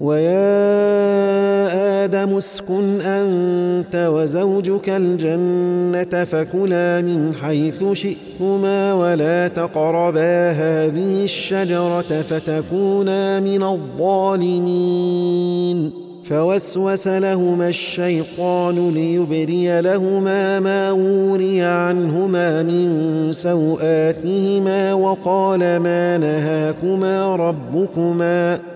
ويا آدم اسكن أنت وزوجك الجنة فكلا من حيث شئتما ولا تقربا هذه الشجرة فتكونا من الظالمين. فوسوس لهما الشيطان ليبري لهما ما وري عنهما من سوآتهما وقال ما نهاكما ربكما.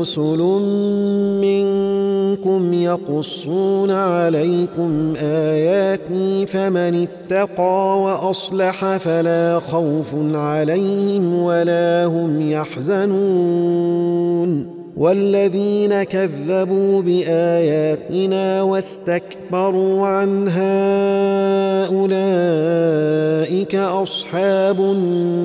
رسل منكم يقصون عليكم آياتي فمن اتقى وأصلح فلا خوف عليهم ولا هم يحزنون والذين كذبوا بآياتنا واستكبروا عنها أولئك أصحاب النار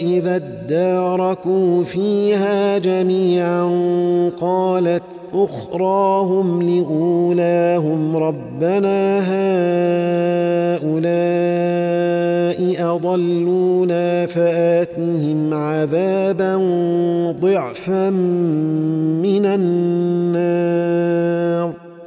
إذا اداركوا فيها جميعا قالت أخراهم لأولاهم ربنا هؤلاء أضلونا فآتهم عذابا ضعفا من النار.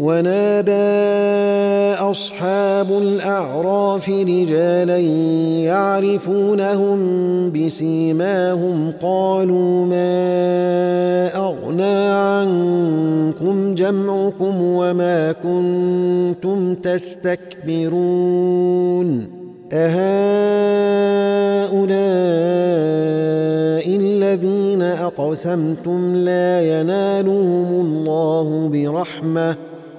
ونادى أصحاب الأعراف رجالا يعرفونهم بسيماهم قالوا ما أغنى عنكم جمعكم وما كنتم تستكبرون أهؤلاء الذين أقسمتم لا ينالهم الله برحمة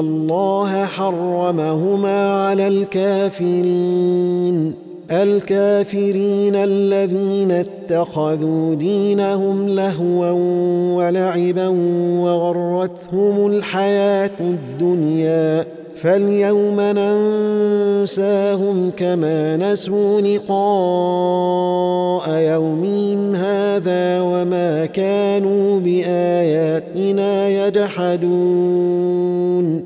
الله حرمهما على الكافرين. الكافرين الذين اتخذوا دينهم لهوا ولعبا وغرتهم الحياة الدنيا. فاليوم ننساهم كما نسوا لقاء يومهم هذا وما كانوا بآياتنا يجحدون.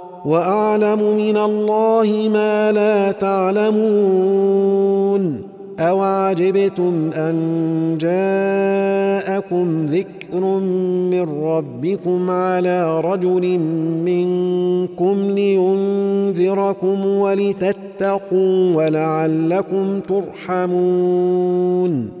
وأعلم من الله ما لا تعلمون. اوعجبتم ان جاءكم ذكر من ربكم على رجل منكم لينذركم ولتتقوا ولعلكم ترحمون.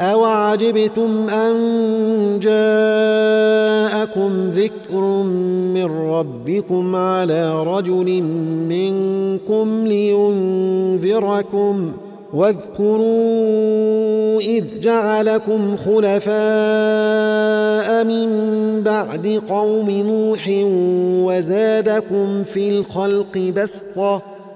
أوعجبتم أن جاءكم ذكر من ربكم على رجل منكم لينذركم ۖ واذكروا اذ جعلكم خلفاء من بعد قوم نوح وزادكم في الخلق بسطه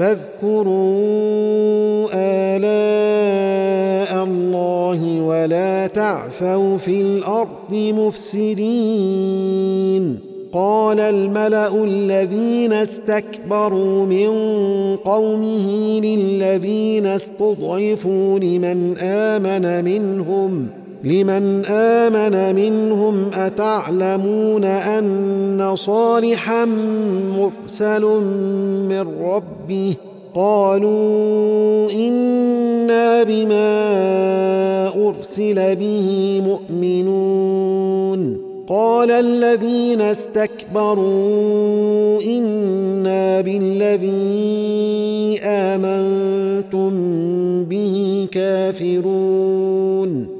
فاذكروا آلاء الله ولا تعثوا في الأرض مفسدين. قال الملأ الذين استكبروا من قومه للذين استضعفوا لمن آمن منهم ۖ لمن آمن منهم أتعلمون أن صالحا مرسل من ربه؟ قالوا إنا بما أرسل به مؤمنون. قال الذين استكبروا إنا بالذي آمنتم به كافرون.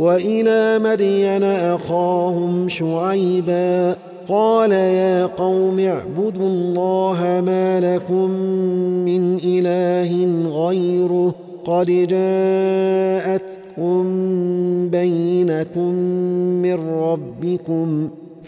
وإلى مدين أخاهم شعيبا قال يا قوم اعبدوا الله ما لكم من إله غيره قد جاءتكم بينة من ربكم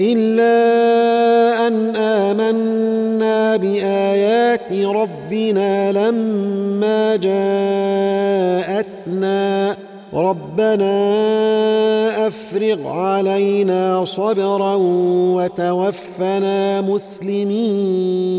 إلا أن آمنا بآيات ربنا لما جاءتنا. ربنا أفرغ علينا صبرا وتوفنا مسلمين.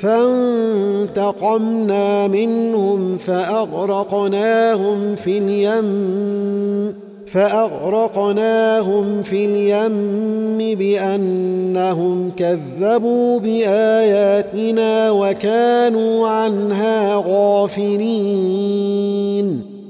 فانتقمنا منهم فأغرقناهم في اليم فأغرقناهم في اليم بأنهم كذبوا بآياتنا وكانوا عنها غافلين.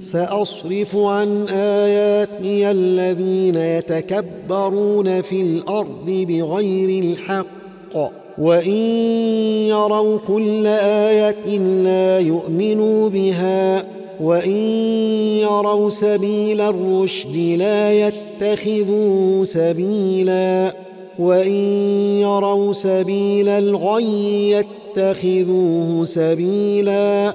سأصرف عن آياتي الذين يتكبرون في الأرض بغير الحق. وإن يروا كل آية لا يؤمنوا بها وإن يروا سبيل الرشد لا يتخذوا سبيلا وإن يروا سبيل الغي يتخذوه سبيلا.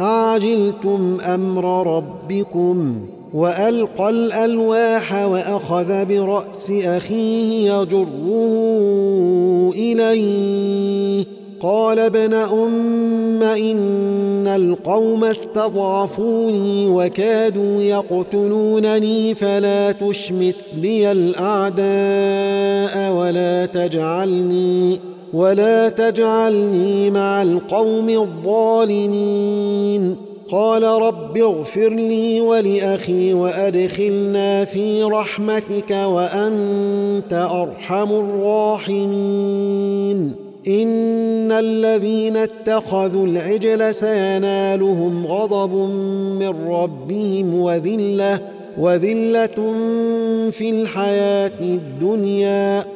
عاجلتم أمر ربكم وألقى الألواح وأخذ برأس أخيه يجره إليه. قال ابن أم إن القوم استضعفوني وكادوا يقتلونني فلا تشمت بي الأعداء ولا تجعلني ولا تجعلني مع القوم الظالمين. قال رب اغفر لي ولأخي وأدخلنا في رحمتك وأنت أرحم الراحمين. إن الذين اتخذوا العجل سينالهم غضب من ربهم وذلة وذلة في الحياة الدنيا.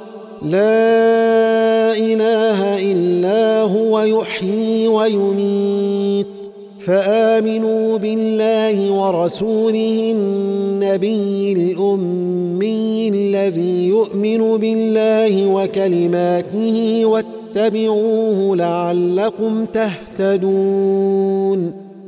لا إله إلا هو يحيي ويميت. فآمنوا بالله ورسوله النبي الأمي الذي يؤمن بالله وكلماته واتبعوه لعلكم تهتدون.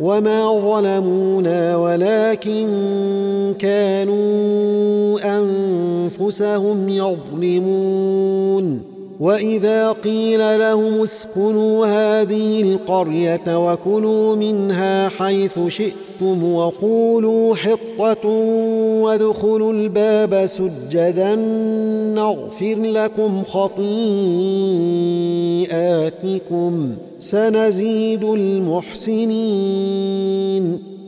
وما ظلمونا ولكن كانوا انفسهم يظلمون واذا قيل لهم اسكنوا هذه القريه وكلوا منها حيث شئتم وقولوا حطة وادخلوا الباب سجدا نغفر لكم خطيئاتكم سنزيد المحسنين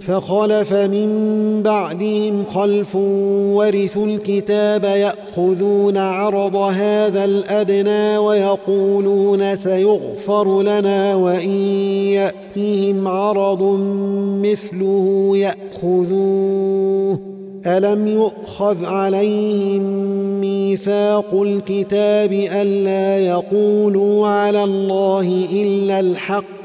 فخلف من بعدهم خلف ورثوا الكتاب يأخذون عرض هذا الأدنى ويقولون سيغفر لنا وإن ياتهم عرض مثله يأخذوه. ألم يؤخذ عليهم ميثاق الكتاب ألا يقولوا على الله إلا الحق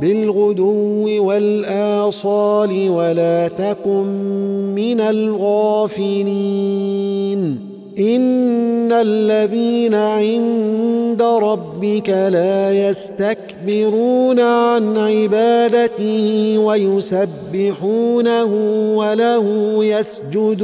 بالغدو والآصال ولا تكن من الغافلين. إن الذين عند ربك لا يستكبرون عن عبادته ويسبحونه وله يسجدون.